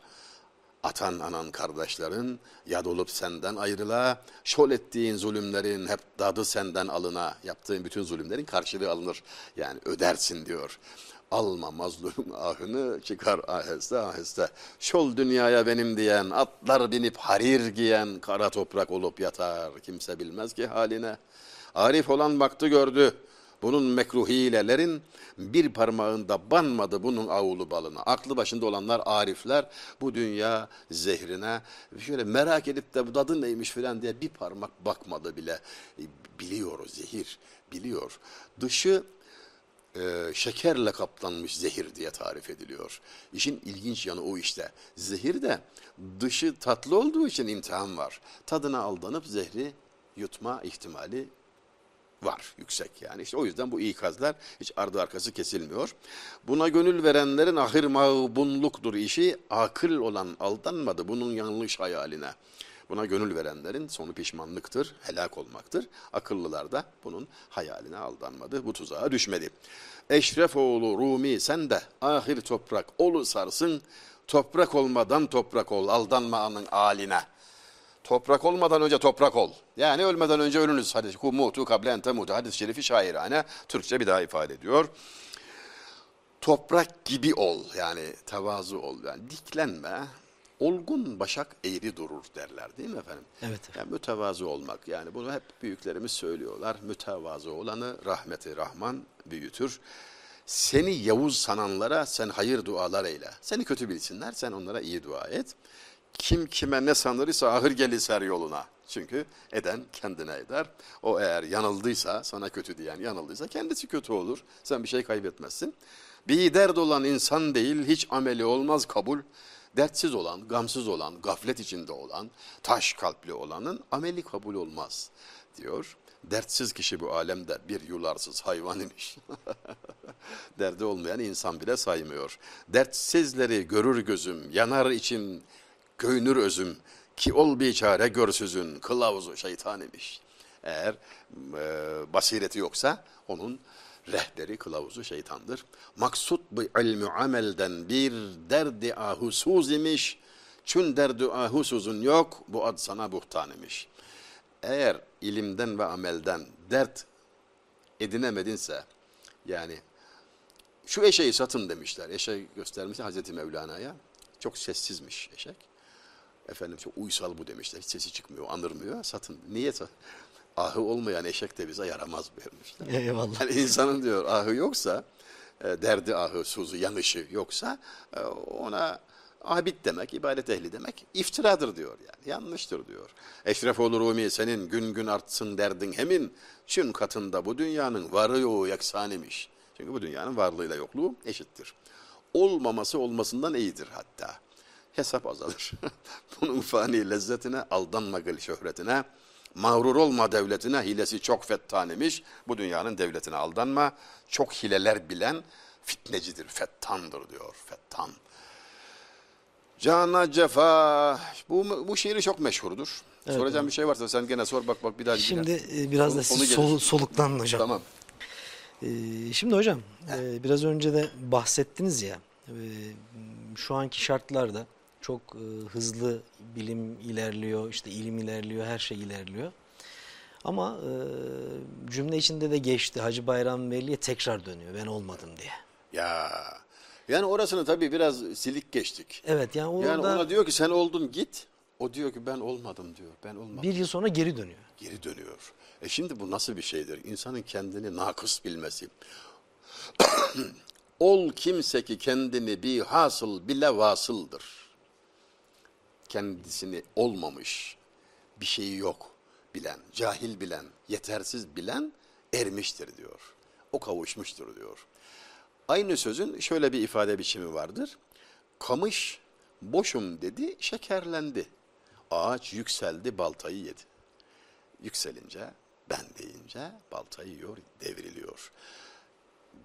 Speaker 2: Atan anan kardeşlerin yad olup senden ayrıla, şol ettiğin zulümlerin hep dadı senden alına, yaptığın bütün zulümlerin karşılığı alınır. Yani ödersin diyor. Alma mazlum ahını çıkar aheste aheste. Şol dünyaya benim diyen, atlar binip harir giyen, kara toprak olup yatar. Kimse bilmez ki haline. Arif olan baktı gördü. Bunun mekruh hilelerin bir parmağında banmadı bunun avulu balına. Aklı başında olanlar arifler bu dünya zehrine şöyle merak edip de bu tadı neymiş filan diye bir parmak bakmadı bile. E, Biliyor zehir, biliyor. Dışı e, şekerle kaplanmış zehir diye tarif ediliyor. İşin ilginç yanı o işte. Zehir de dışı tatlı olduğu için imtihan var. Tadına aldanıp zehri yutma ihtimali var yüksek yani. İşte o yüzden bu ikazlar hiç ardı arkası kesilmiyor. Buna gönül verenlerin ahir mağbunluktur işi. Akıl olan aldanmadı bunun yanlış hayaline. Buna gönül verenlerin sonu pişmanlıktır, helak olmaktır. Akıllılar da bunun hayaline aldanmadı, bu tuzağa düşmedi. Eşref oğlu Rumi sen de ahir toprak olu sarsın. Toprak olmadan toprak ol, aldanma anın aline. Toprak olmadan önce toprak ol. Yani ölmeden önce ölünüz. Hadis mutu kable ente mutu. Hadis-i şerifi şairane. Türkçe bir daha ifade ediyor. Toprak gibi ol. Yani tevazu ol. Yani diklenme. Olgun başak eğri durur derler değil mi efendim?
Speaker 1: Evet.
Speaker 2: Yani mütevazı olmak. Yani bunu hep büyüklerimiz söylüyorlar. Mütevazı olanı rahmeti rahman büyütür. Seni Yavuz sananlara sen hayır dualar eyle. Seni kötü bilsinler sen onlara iyi dua et. Kim kime ne sanır ise ahır geliser yoluna. Çünkü eden kendine eder. O eğer yanıldıysa, sana kötü diyen yanıldıysa kendisi kötü olur. Sen bir şey kaybetmezsin. Bir dert olan insan değil, hiç ameli olmaz kabul. Dertsiz olan, gamsız olan, gaflet içinde olan, taş kalpli olanın ameli kabul olmaz diyor. Dertsiz kişi bu alemde bir yularsız hayvan imiş. [LAUGHS] Derdi olmayan insan bile saymıyor. Dertsizleri görür gözüm, yanar içim, göynür özüm. Ki ol bir çare görsüzün, kılavuzu şeytan imiş. Eğer e, basireti yoksa onun rehberi kılavuzu şeytandır. Maksut bu ilmü amelden bir derdi ahusuz imiş. Çün derdi ahusuzun yok, bu ad sana buhtan imiş. Eğer ilimden ve amelden dert edinemedinse, yani şu eşeği satın demişler. Eşeği göstermişler Hazreti Mevlana'ya. Çok sessizmiş eşek. Efendim çok uysal bu demişler. Hiç sesi çıkmıyor, anırmıyor. Satın. Niye satın? Ahı olmayan eşek de bize yaramaz vermişler.
Speaker 1: Eyvallah.
Speaker 2: Yani insanın diyor ahı yoksa, e, derdi ahı, suzu, yanışı yoksa e, ona abid demek, ibadet ehli demek iftiradır diyor yani. Yanlıştır diyor. Eşref olur Rumi senin gün gün artsın derdin hemin. Çün katında bu dünyanın varı yoğu yaksan imiş. Çünkü bu dünyanın varlığıyla yokluğu eşittir. Olmaması olmasından iyidir hatta. Hesap azalır. [LAUGHS] Bunun fani lezzetine, aldanma gıl şöhretine, mağrur olma devletine, hilesi çok fettan imiş. Bu dünyanın devletine aldanma. Çok hileler bilen fitnecidir, fettandır diyor, fettan. Cana cefa. Bu, bu şiiri çok meşhurdur.
Speaker 1: Evet,
Speaker 2: Soracağım bir şey varsa sen gene sor bak bak bir daha
Speaker 1: Şimdi
Speaker 2: gider.
Speaker 1: e, biraz da
Speaker 2: Onu-
Speaker 1: siz
Speaker 2: onu
Speaker 1: sol- soluklanın hocam.
Speaker 2: Tamam.
Speaker 1: Ee, şimdi hocam e, biraz önce de bahsettiniz ya e, şu anki şartlarda çok e, hızlı bilim ilerliyor işte ilim ilerliyor her şey ilerliyor. Ama e, cümle içinde de geçti Hacı Bayram Veli'ye tekrar dönüyor ben olmadım diye.
Speaker 2: Ya. Yani orasını tabii biraz silik geçtik.
Speaker 1: Evet yani orada
Speaker 2: Yani ona diyor ki sen oldun git. O diyor ki ben olmadım diyor. Ben olmadım.
Speaker 1: bir yıl sonra geri dönüyor.
Speaker 2: Geri dönüyor. E şimdi bu nasıl bir şeydir? İnsanın kendini nakıs bilmesi. [COUGHS] Ol kimse ki kendini bir hasıl bile vasıldır. Kendisini olmamış, bir şeyi yok bilen, cahil bilen, yetersiz bilen ermiştir diyor. O kavuşmuştur diyor. Aynı sözün şöyle bir ifade biçimi vardır. Kamış boşum dedi, şekerlendi. Ağaç yükseldi, baltayı yedi. Yükselince, ben deyince baltayı yiyor, devriliyor.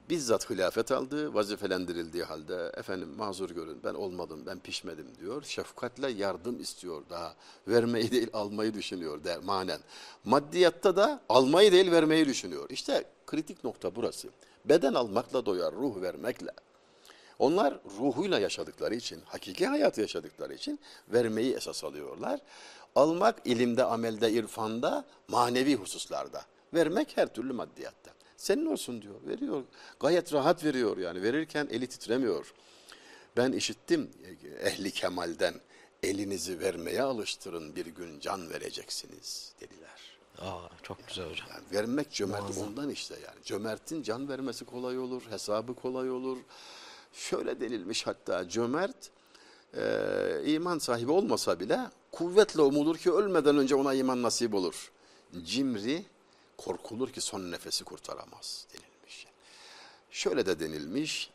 Speaker 2: Bizzat hilafet aldı, vazifelendirildiği halde efendim mazur görün ben olmadım, ben pişmedim diyor. Şefkatle yardım istiyor daha. Vermeyi değil almayı düşünüyor der manen. Maddiyatta da almayı değil vermeyi düşünüyor. İşte kritik nokta burası. Beden almakla doyar, ruh vermekle. Onlar ruhuyla yaşadıkları için, hakiki hayatı yaşadıkları için vermeyi esas alıyorlar. Almak ilimde, amelde, irfanda, manevi hususlarda. Vermek her türlü maddiyatta. Senin olsun diyor, veriyor. Gayet rahat veriyor yani. Verirken eli titremiyor. Ben işittim ehli kemalden, elinizi vermeye alıştırın bir gün can vereceksiniz dediler.
Speaker 1: Aa, çok güzel hocam.
Speaker 2: Yani vermek cömert ondan işte yani. Cömertin can vermesi kolay olur, hesabı kolay olur. Şöyle denilmiş hatta cömert e, iman sahibi olmasa bile kuvvetle umulur ki ölmeden önce ona iman nasip olur. Cimri korkulur ki son nefesi kurtaramaz denilmiş. Şöyle de denilmiş,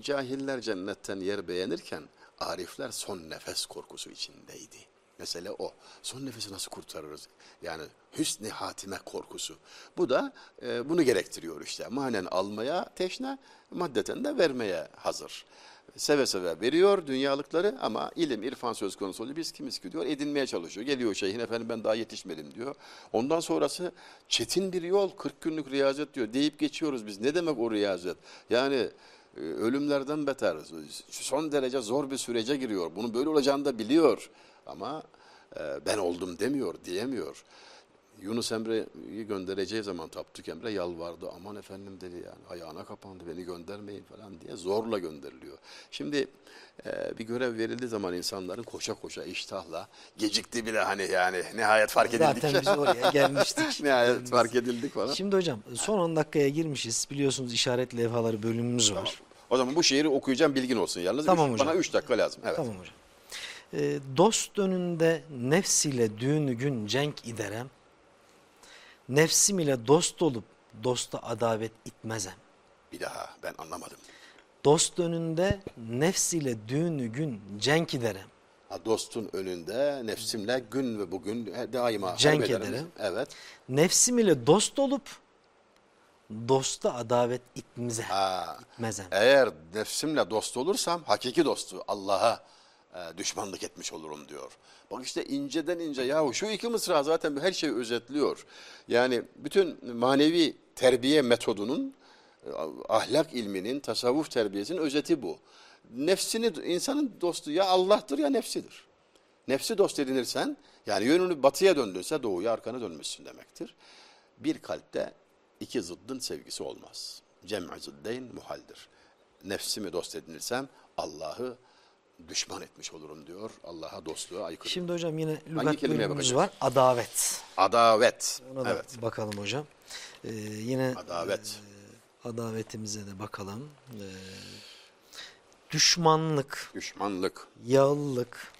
Speaker 2: cahiller cennetten yer beğenirken arifler son nefes korkusu içindeydi. Mesele o. Son nefesi nasıl kurtarırız? Yani hüsn-i hatime korkusu. Bu da e, bunu gerektiriyor işte. Manen almaya teşne, maddeten de vermeye hazır. Seve seve veriyor dünyalıkları ama ilim, irfan söz konusu oluyor. Biz kimiz ki diyor edinmeye çalışıyor. Geliyor şeyhin efendim ben daha yetişmedim diyor. Ondan sonrası çetin bir yol 40 günlük riyazet diyor. Deyip geçiyoruz biz. Ne demek o riyazet? Yani e, ölümlerden beter. Son derece zor bir sürece giriyor. Bunun böyle olacağını da biliyor. Ama e, ben oldum demiyor, diyemiyor. Yunus Emre'yi göndereceği zaman Tapduk Emre yalvardı. Aman efendim dedi yani ayağına kapandı beni göndermeyin falan diye zorla gönderiliyor. Şimdi e, bir görev verildiği zaman insanların koşa koşa iştahla gecikti bile hani yani nihayet fark edildik.
Speaker 1: Zaten biz oraya [LAUGHS] gelmiştik.
Speaker 2: nihayet fark edildik falan.
Speaker 1: Şimdi hocam son 10 dakikaya girmişiz. Biliyorsunuz işaret levhaları bölümümüz var.
Speaker 2: O zaman bu şiiri okuyacağım bilgin olsun yalnız.
Speaker 1: Tamam
Speaker 2: Üç-
Speaker 1: hocam.
Speaker 2: Bana 3 dakika lazım. Evet.
Speaker 1: Tamam hocam. Ee, dost önünde nefs ile düğünü gün cenk iderem. Nefsim ile dost olup dosta adavet itmezem.
Speaker 2: Bir daha ben anlamadım.
Speaker 1: Dost önünde nefs ile düğünü gün cenk ederim.
Speaker 2: Ha, dostun önünde nefsimle gün ve bugün daima
Speaker 1: Cenk
Speaker 2: ederim. Evet.
Speaker 1: Nefsim ile dost olup dosta adavet itmize.
Speaker 2: Ha,
Speaker 1: İtmezem.
Speaker 2: eğer nefsimle dost olursam hakiki dostu Allah'a e, düşmanlık etmiş olurum diyor. Bak işte inceden ince yahu şu iki mısra zaten her şeyi özetliyor. Yani bütün manevi terbiye metodunun e, ahlak ilminin, tasavvuf terbiyesinin özeti bu. Nefsini insanın dostu ya Allah'tır ya nefsidir. Nefsi dost edinirsen yani yönünü batıya döndünse doğuya arkana dönmüşsün demektir. Bir kalpte iki zıddın sevgisi olmaz. Cem'i zıddeyn muhaldir. Nefsimi dost edinirsem Allah'ı düşman etmiş olurum diyor. Allah'a dostluğa aykırı.
Speaker 1: Şimdi hocam yine lügat bölümümüz var. Adavet.
Speaker 2: Adavet.
Speaker 1: Ona da
Speaker 2: Evet.
Speaker 1: bakalım hocam. Ee, yine
Speaker 2: Adavet.
Speaker 1: adavetimize de bakalım. Ee, düşmanlık,
Speaker 2: Düşmanlık.
Speaker 1: yağlılık,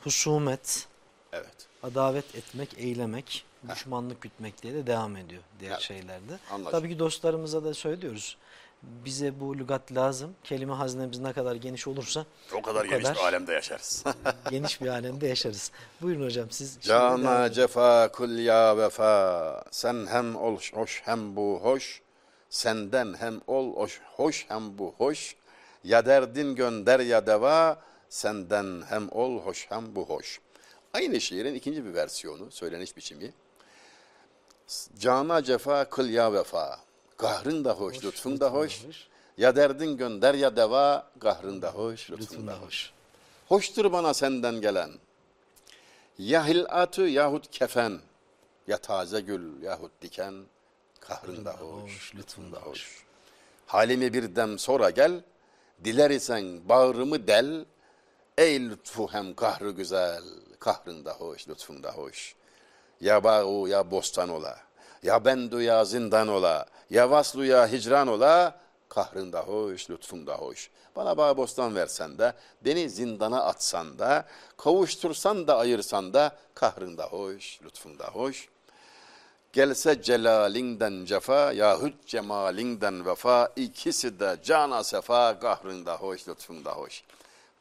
Speaker 1: husumet,
Speaker 2: Evet.
Speaker 1: adavet etmek, eylemek, düşmanlık gütmek diye de devam ediyor diğer
Speaker 2: Evet.
Speaker 1: şeylerde.
Speaker 2: Anlaşıldı.
Speaker 1: Tabii ki dostlarımıza da söylüyoruz. Bize bu lügat lazım. Kelime hazinemiz ne kadar geniş olursa
Speaker 2: O kadar
Speaker 1: o
Speaker 2: geniş
Speaker 1: kadar
Speaker 2: bir alemde yaşarız. [LAUGHS]
Speaker 1: geniş bir alemde yaşarız. Buyurun hocam siz.
Speaker 2: Cana cefa kul ya vefa. Sen hem ol hoş hem bu hoş. Senden hem ol hoş, hoş hem bu hoş. Ya derdin gönder ya deva. Senden hem ol hoş hem bu hoş. Aynı şiirin ikinci bir versiyonu, söyleniş biçimi. Cana cefa kıl ya vefa. Kahrın da hoş, lütfun da hoş. Ya derdin gönder ya deva. Kahrın da hoş, lütfun
Speaker 1: Lütfun
Speaker 2: da hoş.
Speaker 1: hoş.
Speaker 2: Hoştur bana senden gelen. Ya hilatü yahut kefen. Ya taze gül yahut diken. Kahrın da hoş, lütfun da hoş. Halimi bir dem sonra gel. Diler isen bağrımı del. Ey lütfu hem kahrı güzel. Kahrın da hoş, lütfun da hoş. Ya bağı ya bostan ola. Ya bendu ya zindan ola. Ya vaslu ya hicran ola. Kahrın da hoş, lütfun da hoş. Bana bağ bostan versen de, beni zindana atsan da, kavuştursan da ayırsan da, kahrın da hoş, lütfun da hoş. Gelse celalinden cefa, yahut cemalinden vefa, ikisi de cana sefa, kahrın da hoş, lütfun da hoş.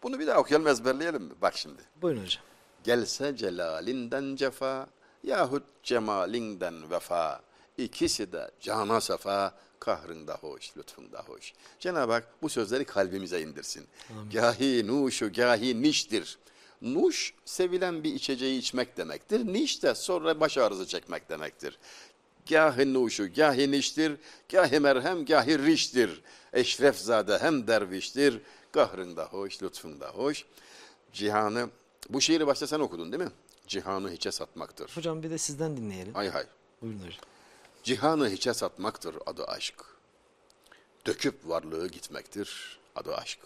Speaker 2: Bunu bir daha okuyalım, ezberleyelim mi? Bak şimdi.
Speaker 1: Buyurun hocam.
Speaker 2: Gelse celalinden cefa yahut cemalinden vefa. İkisi de cana sefa, kahrında hoş, lütfunda hoş. Cenab-ı Hak bu sözleri kalbimize indirsin. Gahi nuşu, gahi niştir. Nuş, sevilen bir içeceği içmek demektir. Niş de sonra baş ağrısı çekmek demektir. Gahi nuşu, gahi niştir, gahi merhem, gahi riştir. Eşrefzade hem derviştir, kahrında hoş, lütfunda hoş. Cihanı, bu şiiri başta sen okudun değil mi? Cihanı hiçe satmaktır.
Speaker 1: Hocam bir de sizden dinleyelim.
Speaker 2: Hay hay.
Speaker 1: Buyurun hocam.
Speaker 2: Cihanı hiçe satmaktır adı aşk. Döküp varlığı gitmektir adı aşk.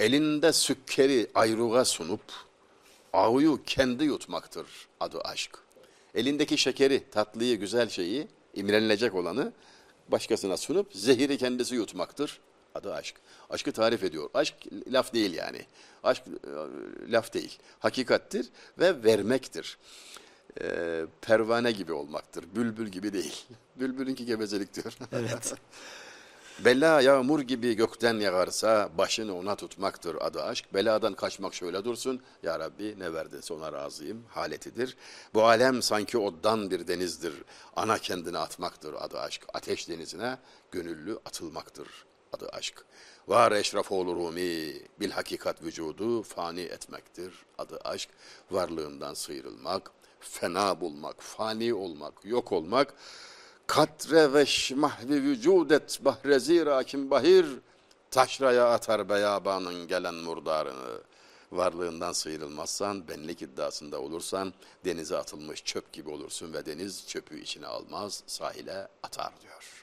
Speaker 2: Elinde sükkeri ayruğa sunup, avuyu kendi yutmaktır adı aşk. Elindeki şekeri, tatlıyı, güzel şeyi, imrenilecek olanı başkasına sunup zehiri kendisi yutmaktır adı aşk. Aşkı tarif ediyor. Aşk laf değil yani. Aşk e, laf değil. Hakikattir ve vermektir e, pervane gibi olmaktır. Bülbül gibi değil. [LAUGHS] Bülbülünki gevezelik diyor. [LAUGHS]
Speaker 1: Evet.
Speaker 2: Bela yağmur gibi gökten yağarsa başını ona tutmaktır adı aşk. Beladan kaçmak şöyle dursun. Ya Rabbi ne verdiyse ona razıyım haletidir. Bu alem sanki oddan bir denizdir. Ana kendine atmaktır adı aşk. Ateş denizine gönüllü atılmaktır adı aşk. Var eşrafoğlu Rumi bil hakikat vücudu fani etmektir adı aşk. Varlığından sıyrılmak, fena bulmak, fani olmak, yok olmak, katre ve mahvi vücudet bahre zira kim bahir, taşraya atar beyabanın gelen murdarını. Varlığından sıyrılmazsan, benlik iddiasında olursan, denize atılmış çöp gibi olursun ve deniz çöpü içine almaz, sahile atar diyor.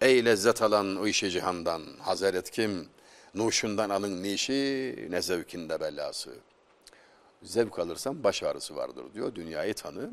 Speaker 2: Ey lezzet alan o işi cihandan, hazret kim? Nuşundan alın nişi, ne zevkinde belası. Zevk alırsan baş ağrısı vardır diyor. Dünyayı tanı.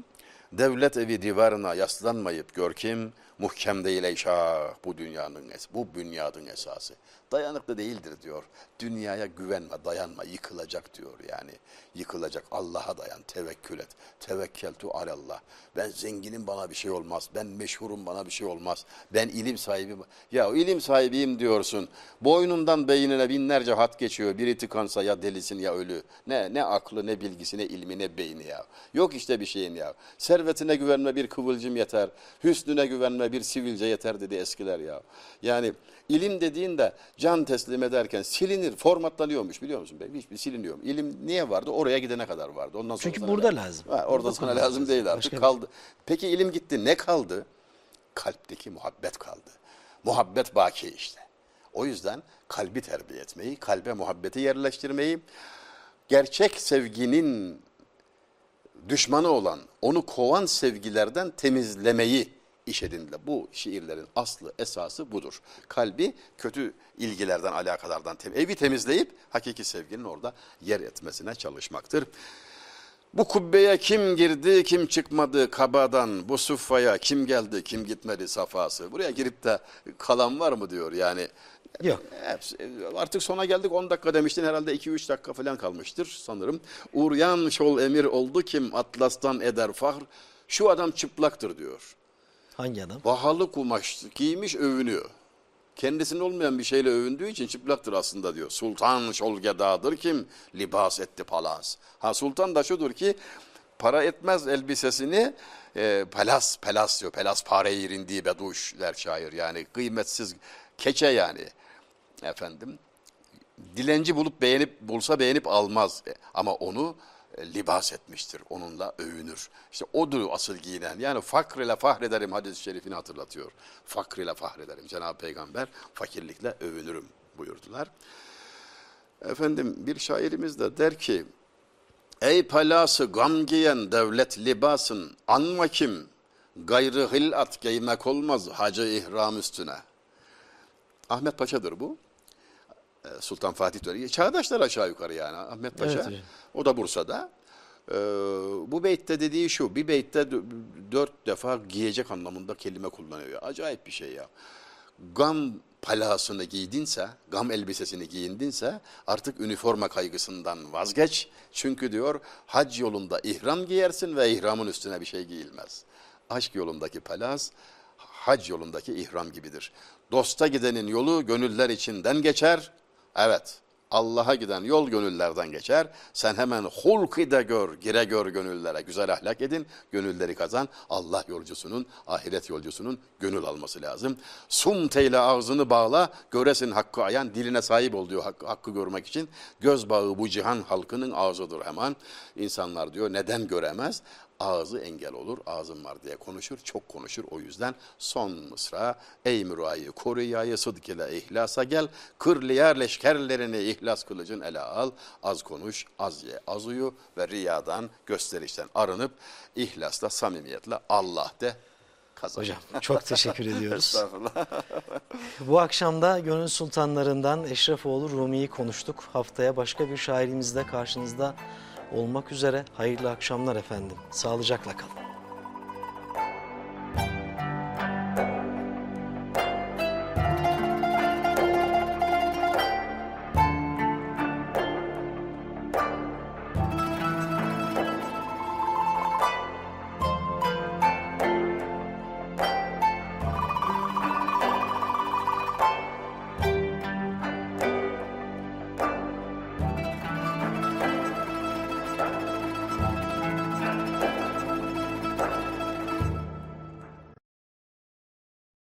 Speaker 2: Devlet evi divarına yaslanmayıp gör kim muhkem değil ey şah bu dünyanın es bu bünyadın esası. Dayanıklı değildir diyor. Dünyaya güvenme, dayanma, yıkılacak diyor yani. Yıkılacak. Allah'a dayan, tevekkül et. Tevekkeltu alallah. Ben zenginim bana bir şey olmaz. Ben meşhurum bana bir şey olmaz. Ben ilim sahibiyim. Ya ilim sahibiyim diyorsun. Boynundan beynine binlerce hat geçiyor. Biri tıkansa ya delisin ya ölü. Ne ne aklı ne bilgisi ne ilmi ne beyni ya. Yok işte bir şeyin ya. Servetine güvenme bir kıvılcım yeter. Hüsnüne güvenme bir sivilce yeter dedi eskiler ya. Yani ilim dediğinde can teslim ederken silinir, formatlanıyormuş biliyor musun? Ben hiçbir siliniyor. İlim niye vardı? Oraya gidene kadar vardı. Ondan sonra
Speaker 1: Çünkü burada
Speaker 2: lazım.
Speaker 1: lazım.
Speaker 2: Ha, orada sana
Speaker 1: kullanmak
Speaker 2: lazım değil artık.
Speaker 1: Başka
Speaker 2: kaldı. Peki ilim gitti. Ne kaldı? Kalpteki muhabbet kaldı. Muhabbet baki işte. O yüzden kalbi terbiye etmeyi, kalbe muhabbeti yerleştirmeyi, gerçek sevginin düşmanı olan, onu kovan sevgilerden temizlemeyi iş edindiler. Bu şiirlerin aslı, esası budur. Kalbi kötü ilgilerden, alakalardan, tem evi temizleyip hakiki sevginin orada yer etmesine çalışmaktır. Bu kubbeye kim girdi, kim çıkmadı kabadan, bu suffaya kim geldi, kim gitmedi safası. Buraya girip de kalan var mı diyor yani.
Speaker 1: Yok.
Speaker 2: Hepsi, artık sona geldik 10 dakika demiştin herhalde 2-3 dakika falan kalmıştır sanırım. Uğrayan şol emir oldu kim atlastan eder fahr. Şu adam çıplaktır diyor.
Speaker 1: Hangi adam?
Speaker 2: Pahalı kumaş giymiş övünüyor. Kendisinin olmayan bir şeyle övündüğü için çıplaktır aslında diyor. Sultan şolgedadır kim libas etti palas. Ha sultan da şudur ki para etmez elbisesini e, pelas pelas diyor. Pelas pare yerindiği beduş der şair yani kıymetsiz keçe yani efendim dilenci bulup beğenip bulsa beğenip almaz E, ama onu libas etmiştir. Onunla övünür. İşte odur asıl giyinen. Yani fakr ile fahrederim hadis-i şerifini hatırlatıyor. Fakr ile fahrederim. Cenab-ı Peygamber fakirlikle övünürüm buyurdular. Efendim bir şairimiz de der ki Ey palası gam giyen devlet libasın anma kim gayrı hilat giymek olmaz hacı ihram üstüne. Ahmet Paşa'dır bu. Ee, Sultan Fatih dönemi. Çağdaşlar aşağı yukarı yani Ahmet Paşa.
Speaker 1: Evet hocam.
Speaker 2: o da Bursa'da. Ee, bu beytte dediği şu, bir beytte dö- dört defa giyecek anlamında kelime kullanıyor. Acayip bir şey ya. Gam palasını giydinse, gam elbisesini giyindinse artık üniforma kaygısından vazgeç. Çünkü diyor hac yolunda ihram giyersin ve ihramın üstüne bir şey giyilmez. Aşk yolundaki palas hac yolundaki ihram gibidir. Dosta gidenin yolu gönüller içinden geçer. Evet, Allah'a giden yol gönüllerden geçer. Sen hemen hulkı da gör, gire gör gönüllere. Güzel ahlak edin, gönülleri kazan. Allah yolcusunun, ahiret yolcusunun gönül alması lazım. Sumt eyle ağzını bağla, göresin hakkı ayan, diline sahip ol diyor hakkı, hakkı görmek için. Göz bağı bu cihan halkının ağzıdır hemen. İnsanlar diyor neden göremez? Ağzı engel olur, ağzım var diye konuşur, çok konuşur. O yüzden son mısra, ey mürayı koruyayı sıdk ile ihlasa gel, kırliyer leşkerlerini ihlas kılıcın ele al, az konuş, az ye, az uyu ve riyadan, gösterişten arınıp, ihlasla, samimiyetle Allah de kazan.
Speaker 1: Hocam çok teşekkür ediyoruz. [LAUGHS]
Speaker 2: Estağfurullah.
Speaker 1: Bu akşam da Gönül Sultanlarından Eşrefoğlu Rumi'yi konuştuk. Haftaya başka bir şairimizle karşınızda olmak üzere. Hayırlı akşamlar efendim. Sağlıcakla kalın.